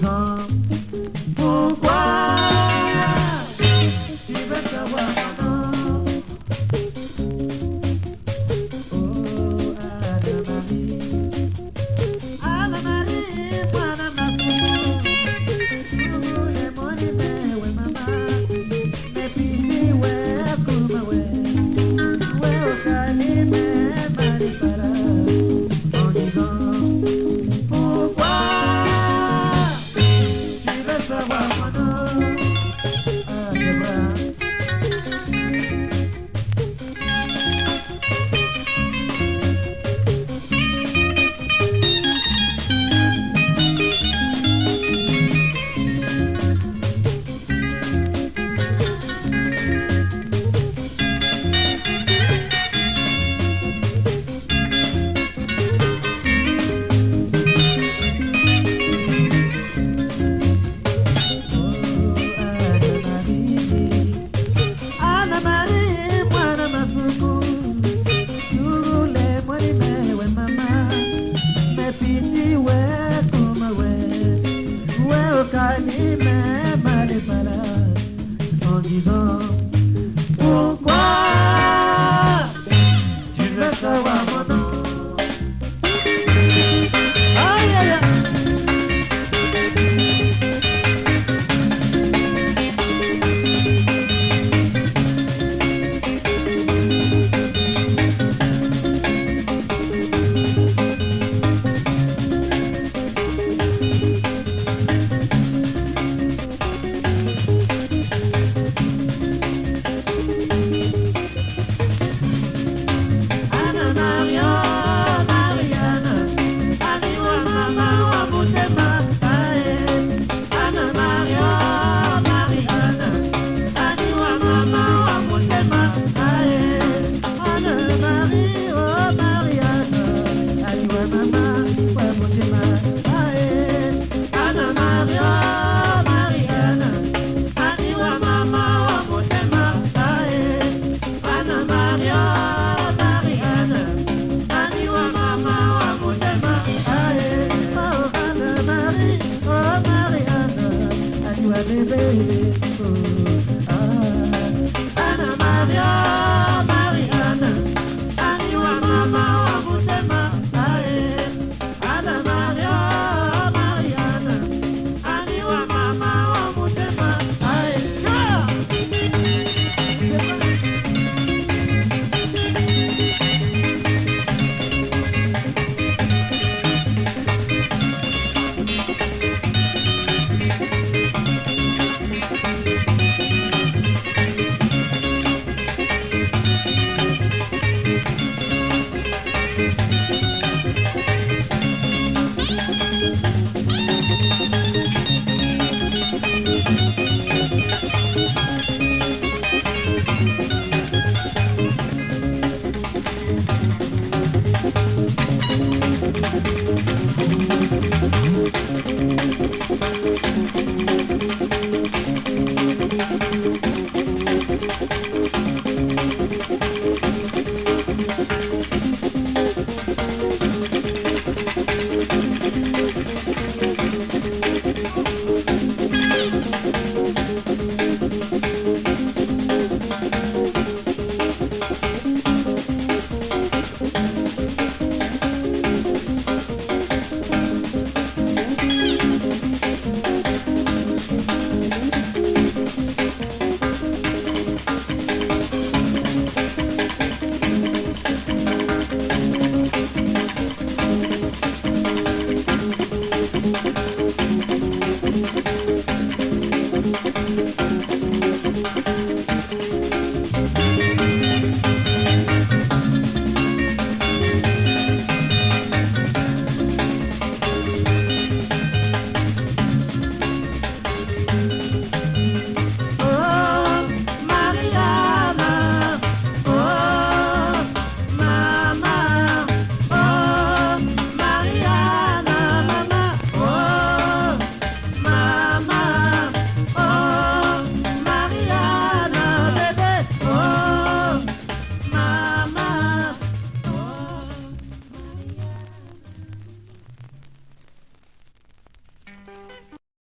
home. baby. Oh.